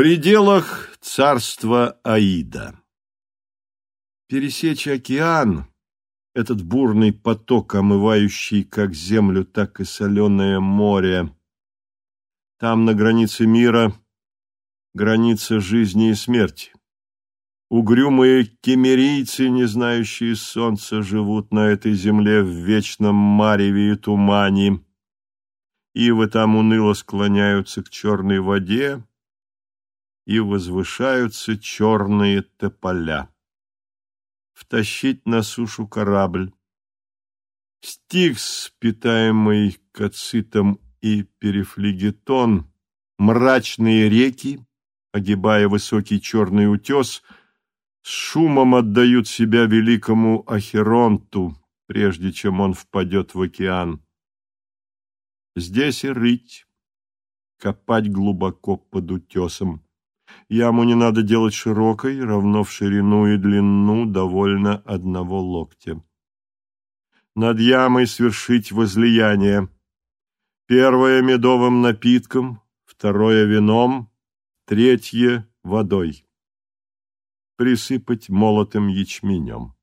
пределах царства Аида Пересечь океан, этот бурный поток, омывающий как землю, так и соленое море, там, на границе мира, граница жизни и смерти. Угрюмые кемерийцы, не знающие солнца, живут на этой земле в вечном мареве и тумане. Ивы там уныло склоняются к черной воде, и возвышаются черные тополя. Втащить на сушу корабль. Стикс, питаемый кацитом и перефлегетон, мрачные реки, огибая высокий черный утес, с шумом отдают себя великому Ахеронту, прежде чем он впадет в океан. Здесь и рыть, копать глубоко под утесом. Яму не надо делать широкой, равно в ширину и длину довольно одного локтя. Над ямой свершить возлияние. Первое медовым напитком, второе вином, третье водой. Присыпать молотым ячменем.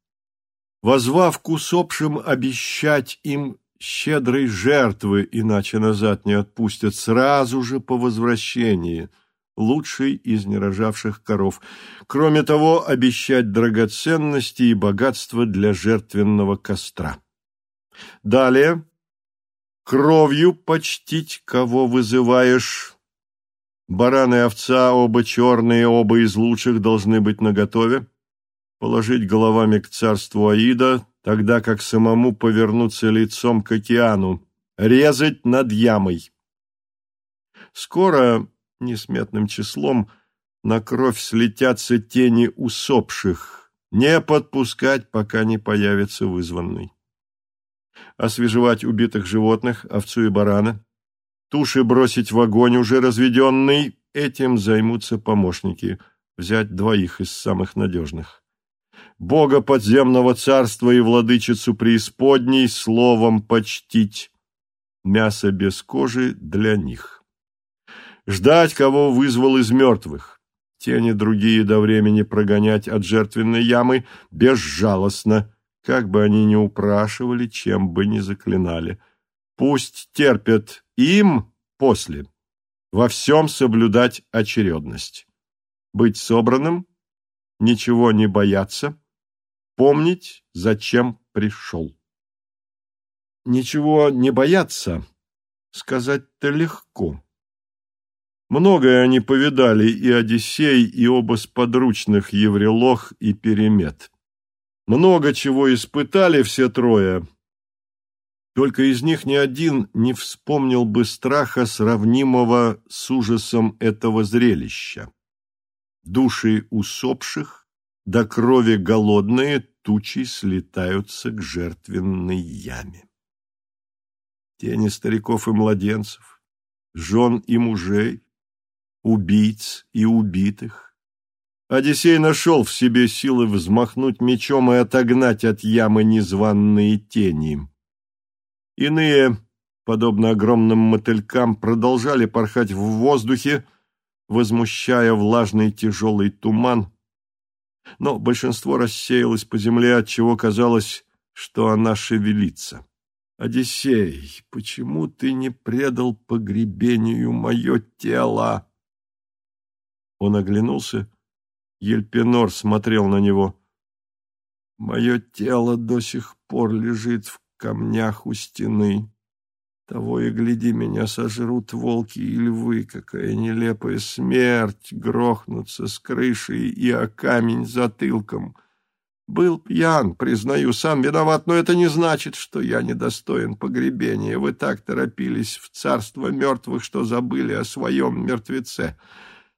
Возвав к усопшим обещать им щедрой жертвы, иначе назад не отпустят сразу же по возвращении – лучшей из нерожавших коров. Кроме того, обещать драгоценности и богатство для жертвенного костра. Далее, кровью почтить, кого вызываешь. Баран и овца, оба черные, оба из лучших, должны быть наготове. Положить головами к царству Аида, тогда как самому повернуться лицом к океану. Резать над ямой. Скоро несметным числом на кровь слетятся тени усопших, не подпускать, пока не появится вызванный. Освежевать убитых животных, овцу и барана, туши бросить в огонь уже разведенный, этим займутся помощники, взять двоих из самых надежных. Бога подземного царства и владычицу преисподней словом почтить, мясо без кожи для них ждать, кого вызвал из мертвых. Тени другие до времени прогонять от жертвенной ямы безжалостно, как бы они ни упрашивали, чем бы ни заклинали. Пусть терпят им после. Во всем соблюдать очередность. Быть собранным, ничего не бояться, помнить, зачем пришел. Ничего не бояться, сказать-то легко. Многое они повидали, и Одиссей, и оба сподручных Еврелох и Перемет. Много чего испытали все трое. Только из них ни один не вспомнил бы страха, сравнимого с ужасом этого зрелища. Души усопших, до крови голодные, тучи слетаются к жертвенной яме. Тени стариков и младенцев, жен и мужей, убийц и убитых. Одиссей нашел в себе силы взмахнуть мечом и отогнать от ямы незваные тени. Иные, подобно огромным мотылькам, продолжали порхать в воздухе, возмущая влажный тяжелый туман, но большинство рассеялось по земле, отчего казалось, что она шевелится. «Одиссей, почему ты не предал погребению мое тело?» Он оглянулся. Ельпинор смотрел на него. «Мое тело до сих пор лежит в камнях у стены. Того и гляди, меня сожрут волки и львы. Какая нелепая смерть! Грохнуться с крышей и о камень затылком. Был пьян, признаю, сам виноват, но это не значит, что я недостоин погребения. Вы так торопились в царство мертвых, что забыли о своем мертвеце».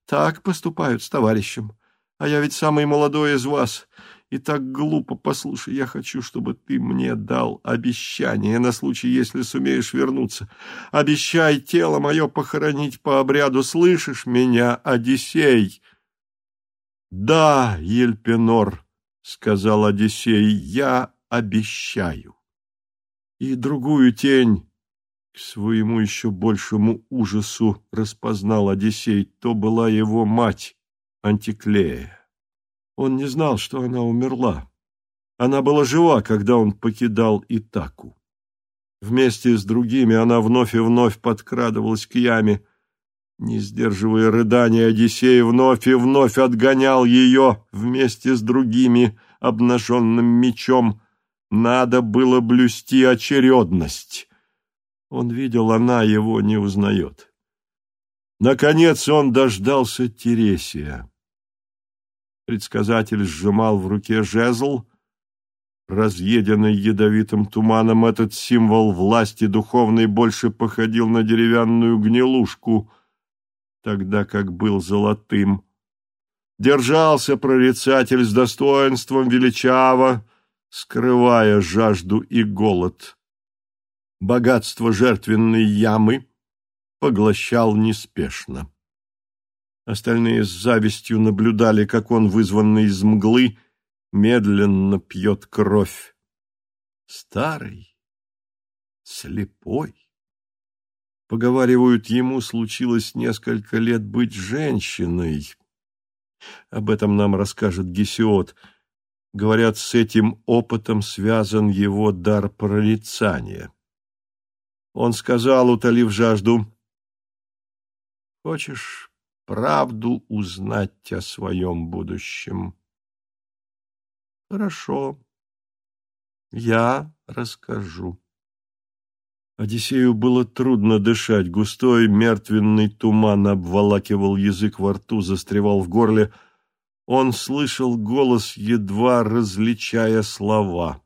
Так поступают с товарищем. А я ведь самый молодой из вас. И так глупо. Послушай, я хочу, чтобы ты мне дал обещание на случай, если сумеешь вернуться. Обещай тело мое похоронить по обряду. Слышишь меня, Одиссей? Да, Ельпинор, сказал Одиссей, я обещаю. И другую тень К своему еще большему ужасу распознал Одиссей, то была его мать, Антиклея. Он не знал, что она умерла. Она была жива, когда он покидал Итаку. Вместе с другими она вновь и вновь подкрадывалась к яме. Не сдерживая рыдания, Одиссей вновь и вновь отгонял ее вместе с другими обнаженным мечом. Надо было блюсти очередность. Он видел, она его не узнает. Наконец он дождался Тересия. Предсказатель сжимал в руке жезл, Разъеденный ядовитым туманом, этот символ власти духовной больше походил на деревянную гнилушку, тогда как был золотым. Держался прорицатель с достоинством величаво, скрывая жажду и голод. Богатство жертвенной ямы поглощал неспешно. Остальные с завистью наблюдали, как он, вызванный из мглы, медленно пьет кровь. Старый, слепой. Поговаривают, ему случилось несколько лет быть женщиной. Об этом нам расскажет Гесиод. Говорят, с этим опытом связан его дар прорицания. Он сказал, утолив жажду, «Хочешь правду узнать о своем будущем?» Хорошо. Я расскажу. Одиссею было трудно дышать. Густой мертвенный туман обволакивал язык во рту, застревал в горле. Он слышал голос, едва различая слова.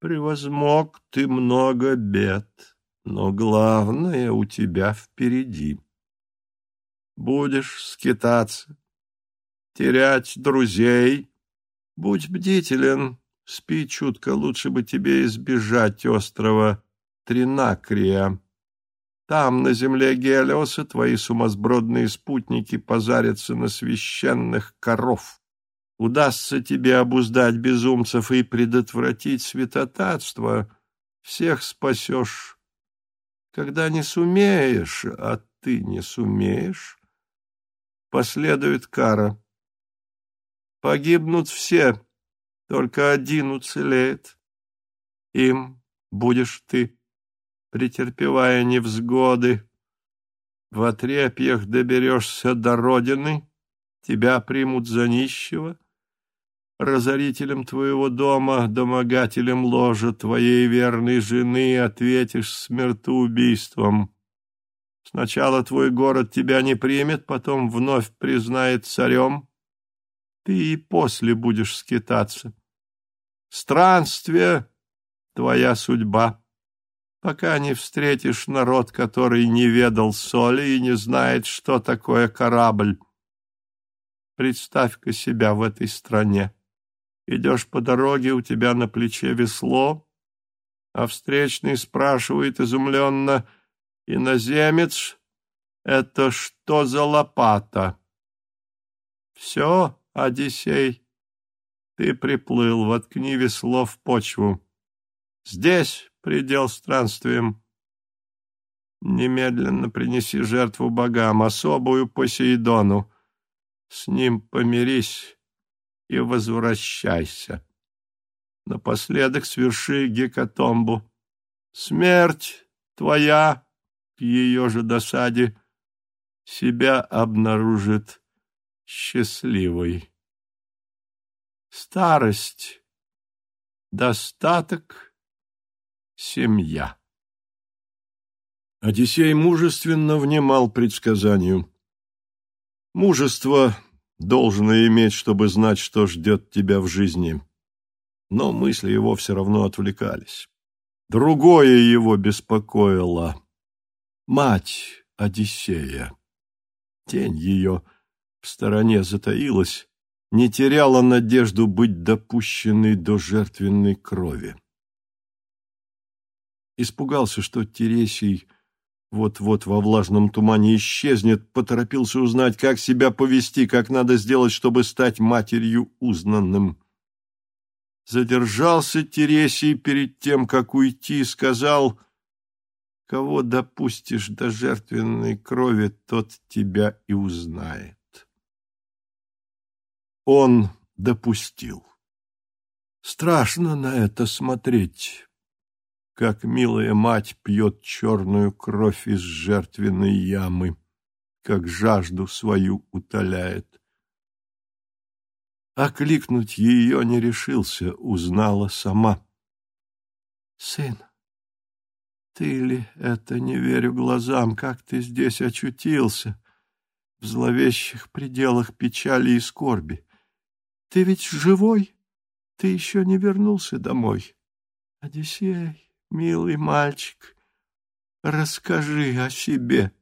«Превозмог ты много бед, но главное у тебя впереди. Будешь скитаться, терять друзей» Будь бдителен, спи чутко, лучше бы тебе избежать острова Тринакрия. Там, на земле Гелиоса, твои сумасбродные спутники позарятся на священных коров. Удастся тебе обуздать безумцев и предотвратить святотатство, всех спасешь. Когда не сумеешь, а ты не сумеешь, последует кара. Погибнут все, только один уцелеет. Им будешь ты, претерпевая невзгоды. В отрепьях доберешься до родины, тебя примут за нищего, разорителем твоего дома, домогателем ложа твоей верной жены ответишь смертоубийством. Сначала твой город тебя не примет, потом вновь признает царем, ты и после будешь скитаться. Странствие — твоя судьба, пока не встретишь народ, который не ведал соли и не знает, что такое корабль. Представь-ка себя в этой стране. Идешь по дороге, у тебя на плече весло, а встречный спрашивает изумленно, «Иноземец, это что за лопата?» «Все, Одиссей, ты приплыл, воткни весло в почву. Здесь предел странствием. Немедленно принеси жертву богам, особую Посейдону. С ним помирись и возвращайся. Напоследок сверши гекатомбу. Смерть твоя, к ее же досаде, себя обнаружит счастливой. Старость, достаток, семья. Одиссей мужественно внимал предсказанию. Мужество должно иметь, чтобы знать, что ждет тебя в жизни. Но мысли его все равно отвлекались. Другое его беспокоило. Мать Одиссея. Тень ее в стороне затаилась, не теряла надежду быть допущенной до жертвенной крови. Испугался, что Тересий вот-вот во влажном тумане исчезнет, поторопился узнать, как себя повести, как надо сделать, чтобы стать матерью узнанным. Задержался Тересий перед тем, как уйти, сказал, Кого допустишь до жертвенной крови, тот тебя и узнает. Он допустил. Страшно на это смотреть, как милая мать пьет черную кровь из жертвенной ямы, как жажду свою утоляет. Окликнуть ее не решился, узнала сама. «Сын, ты ли это, не верю глазам, как ты здесь очутился, в зловещих пределах печали и скорби? Ты ведь живой? Ты еще не вернулся домой? Одиссей, милый мальчик, расскажи о себе».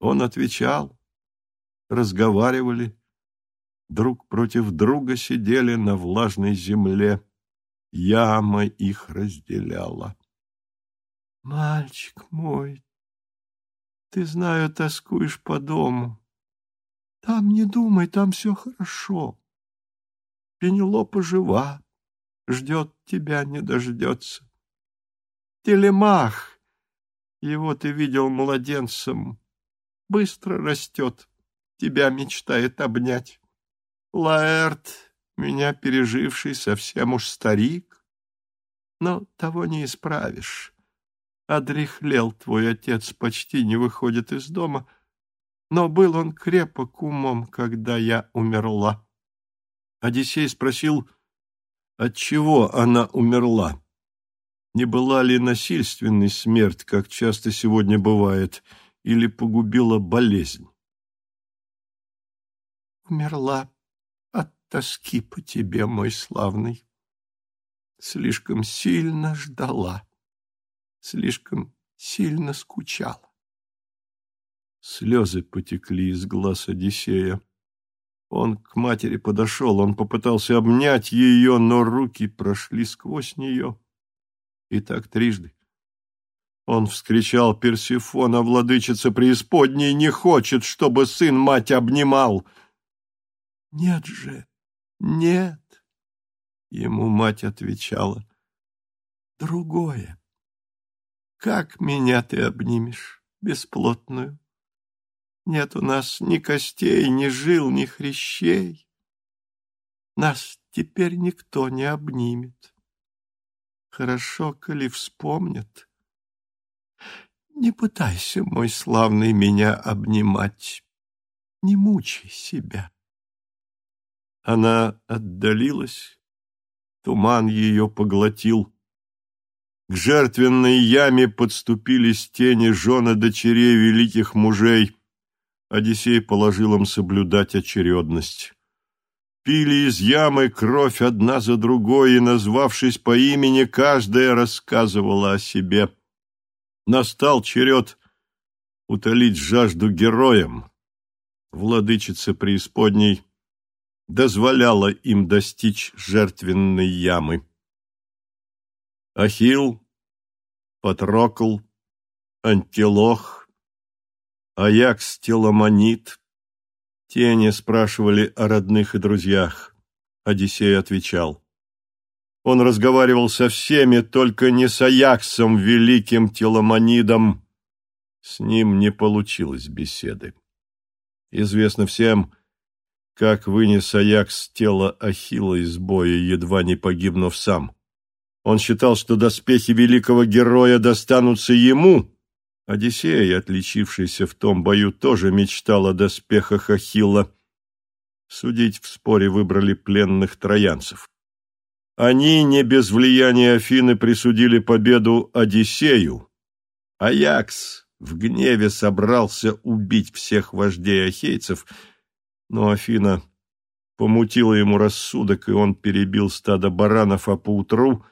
Он отвечал, разговаривали, друг против друга сидели на влажной земле. Яма их разделяла. «Мальчик мой, ты, знаю, тоскуешь по дому. Там не думай, там все хорошо. Пенелопа жива, ждет тебя, не дождется. Телемах, его ты видел младенцем, быстро растет, тебя мечтает обнять. Лаэрт, меня переживший совсем уж старик, но того не исправишь. Одрехлел твой отец, почти не выходит из дома, но был он крепок умом, когда я умерла. Одиссей спросил, от чего она умерла? Не была ли насильственной смерть, как часто сегодня бывает, или погубила болезнь? Умерла тоски по тебе, мой славный. Слишком сильно ждала, слишком сильно скучала. Слезы потекли из глаз Одиссея. Он к матери подошел, он попытался обнять ее, но руки прошли сквозь нее. И так трижды. Он вскричал Персифона, владычица преисподней, не хочет, чтобы сын мать обнимал. Нет же, нет, ему мать отвечала. Другое. Как меня ты обнимешь, бесплотную? Нет у нас ни костей, ни жил, ни хрящей. Нас теперь никто не обнимет. Хорошо, коли вспомнят. Не пытайся, мой славный, меня обнимать. Не мучай себя. Она отдалилась, туман ее поглотил. К жертвенной яме подступились тени жены дочерей великих мужей. Одиссей положил им соблюдать очередность. Пили из ямы кровь одна за другой, и, назвавшись по имени, каждая рассказывала о себе. Настал черед утолить жажду героям. Владычица преисподней дозволяла им достичь жертвенной ямы. Ахилл, Патрокл, Антилох, Аякс Теламонит, тени спрашивали о родных и друзьях. Одиссей отвечал. Он разговаривал со всеми, только не с Аяксом, великим Теламонидом. С ним не получилось беседы. Известно всем, как вынес Аякс тело Ахилла из боя, едва не погибнув сам. Он считал, что доспехи великого героя достанутся ему. Одиссей, отличившийся в том бою, тоже мечтал о доспехах Ахилла. Судить в споре выбрали пленных троянцев. Они, не без влияния Афины, присудили победу Одиссею. Аякс в гневе собрался убить всех вождей ахейцев – но Афина помутила ему рассудок, и он перебил стадо баранов, а поутру,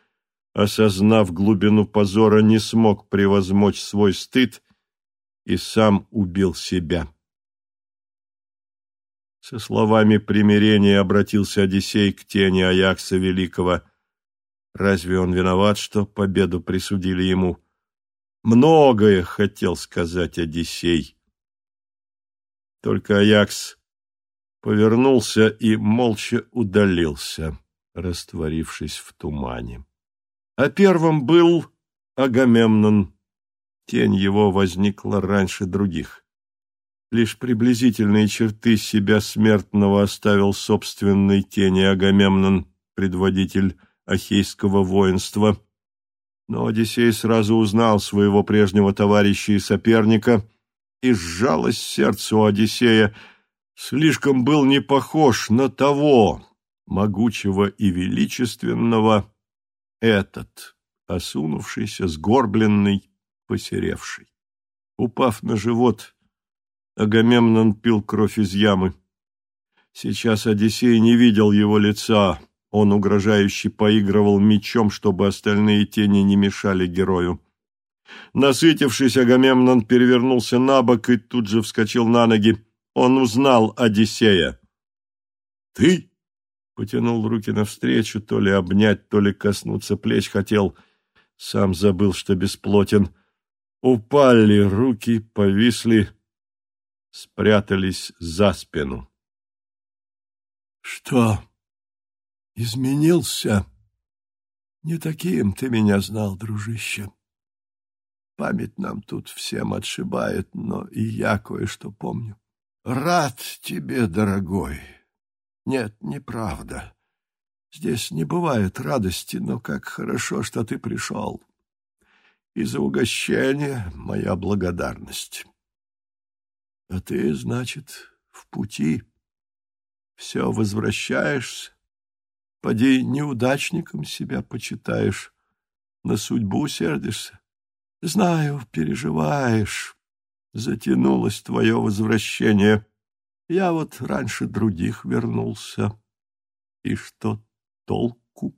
осознав глубину позора, не смог превозмочь свой стыд и сам убил себя. Со словами примирения обратился Одиссей к тени Аякса Великого. Разве он виноват, что победу присудили ему? Многое хотел сказать Одиссей. Только Аякс повернулся и молча удалился, растворившись в тумане. А первым был Агамемнон. Тень его возникла раньше других. Лишь приблизительные черты себя смертного оставил собственной тени Агамемнон, предводитель ахейского воинства. Но Одиссей сразу узнал своего прежнего товарища и соперника, и сжалось сердце у Одиссея. Слишком был не похож на того, могучего и величественного, этот, осунувшийся, сгорбленный, посеревший. Упав на живот, Агамемнон пил кровь из ямы. Сейчас Одиссей не видел его лица, он угрожающе поигрывал мечом, чтобы остальные тени не мешали герою. Насытившись, Агамемнон перевернулся на бок и тут же вскочил на ноги. Он узнал Одиссея. «Ты?» — потянул руки навстречу, то ли обнять, то ли коснуться плеч хотел. Сам забыл, что бесплотен. Упали руки, повисли, спрятались за спину. «Что?» изменился. Не таким ты меня знал, дружище. Память нам тут всем отшибает, но и я кое-что помню. Рад тебе, дорогой. Нет, неправда. Здесь не бывает радости, но как хорошо, что ты пришел. И за угощение моя благодарность. А ты, значит, в пути. Все возвращаешься, Поди неудачником себя почитаешь, на судьбу сердишься. Знаю, переживаешь. Затянулось твое возвращение. Я вот раньше других вернулся. И что толку?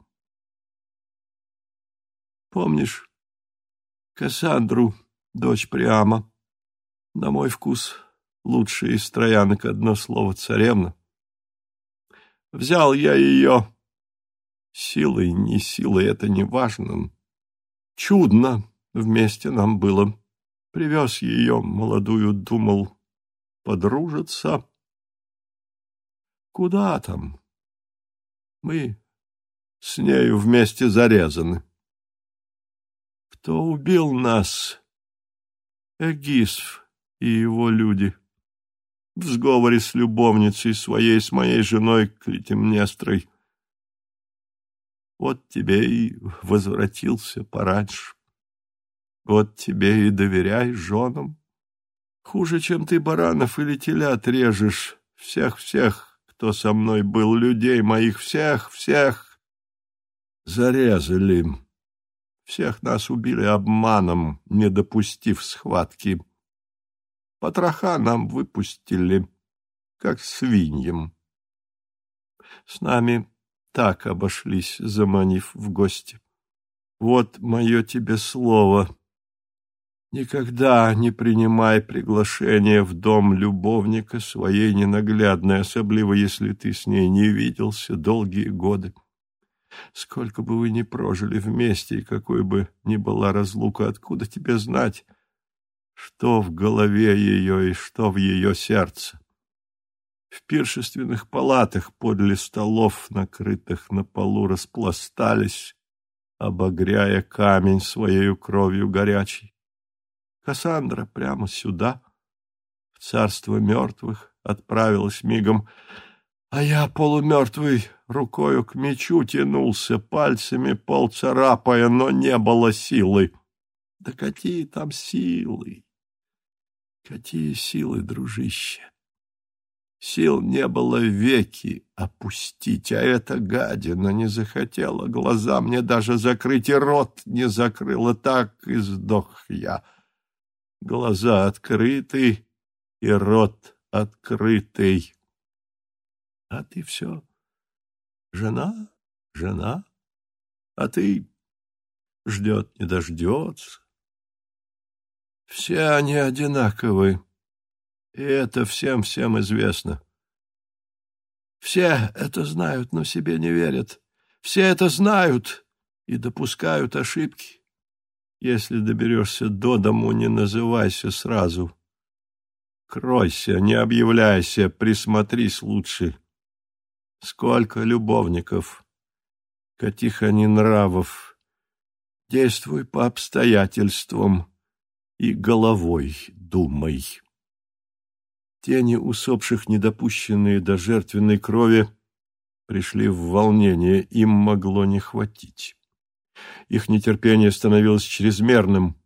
Помнишь Кассандру, дочь Приама? На мой вкус, лучшая из троянок одно слово царевна. Взял я ее Силой, не силой, это не важно. Чудно вместе нам было. Привез ее, молодую, думал, подружиться. Куда там? Мы с нею вместе зарезаны. Кто убил нас? Эгисф и его люди. В сговоре с любовницей своей, с моей женой Клетимнестрой. Вот тебе и возвратился пораньше. Вот тебе и доверяй женам. Хуже, чем ты баранов или телят режешь. Всех-всех, кто со мной был, людей моих, всех-всех зарезали. Всех нас убили обманом, не допустив схватки. Потроха нам выпустили, как свиньям. С нами так обошлись, заманив в гости. Вот мое тебе слово. Никогда не принимай приглашение в дом любовника своей ненаглядной, особливо если ты с ней не виделся долгие годы. Сколько бы вы ни прожили вместе, и какой бы ни была разлука, откуда тебе знать, что в голове ее и что в ее сердце? В пиршественных палатах подле столов, накрытых на полу, распластались, обогряя камень своей кровью горячей. Кассандра прямо сюда, в царство мертвых, отправилась мигом, а я, полумертвый, рукою к мечу тянулся, пальцами пол царапая, но не было силы. Да какие там силы! Какие силы, дружище! Сил не было веки опустить, а эта гадина не захотела глаза мне даже закрыть, и рот не закрыла, так и сдох я. Глаза открыты, и рот открытый. А ты все жена, жена, а ты ждет, не дождется. Все они одинаковые. И это всем-всем известно. Все это знают, но себе не верят. Все это знают и допускают ошибки. Если доберешься до дому, не называйся сразу. Кройся, не объявляйся, присмотрись лучше. Сколько любовников, каких они нравов. Действуй по обстоятельствам и головой думай. Тени усопших, недопущенные до жертвенной крови, пришли в волнение, им могло не хватить. Их нетерпение становилось чрезмерным.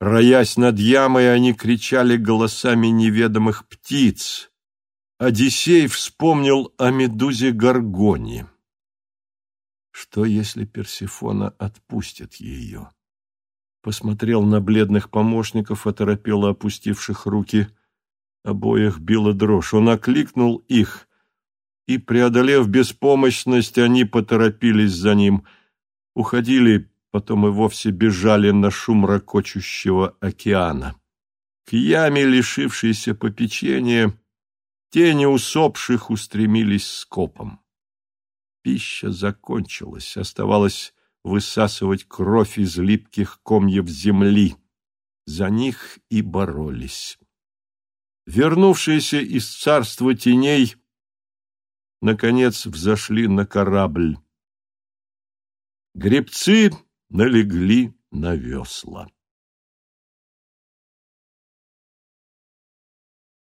Роясь над ямой, они кричали голосами неведомых птиц. Одиссей вспомнил о медузе Гаргоне. Что, если Персифона отпустит ее? Посмотрел на бледных помощников, оторопело опустивших руки. Обоих била дрожь. Он окликнул их, и, преодолев беспомощность, они поторопились за ним. Уходили, потом и вовсе бежали на шум ракочущего океана. К яме, лишившейся попечения, тени усопших устремились скопом. Пища закончилась, оставалось высасывать кровь из липких комьев земли. За них и боролись. Вернувшиеся из царства теней, наконец взошли на корабль. Гребцы налегли на весла.